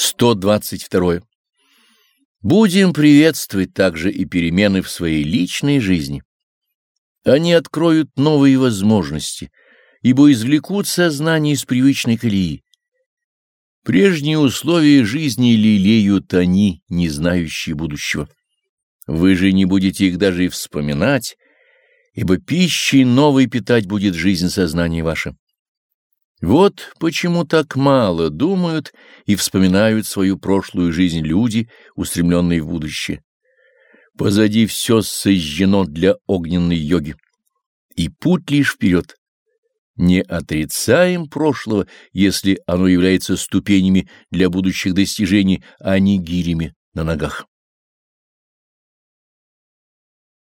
122. Будем приветствовать также и перемены в своей личной жизни. Они откроют новые возможности, ибо извлекут сознание из привычной колеи. Прежние условия жизни лелеют они, не знающие будущего. Вы же не будете их даже и вспоминать, ибо пищей новой питать будет жизнь сознания ваша. Вот почему так мало думают и вспоминают свою прошлую жизнь люди, устремленные в будущее. Позади все сожжено для огненной йоги, и путь лишь вперед. Не отрицаем прошлого, если оно является ступенями для будущих достижений, а не гирями на ногах.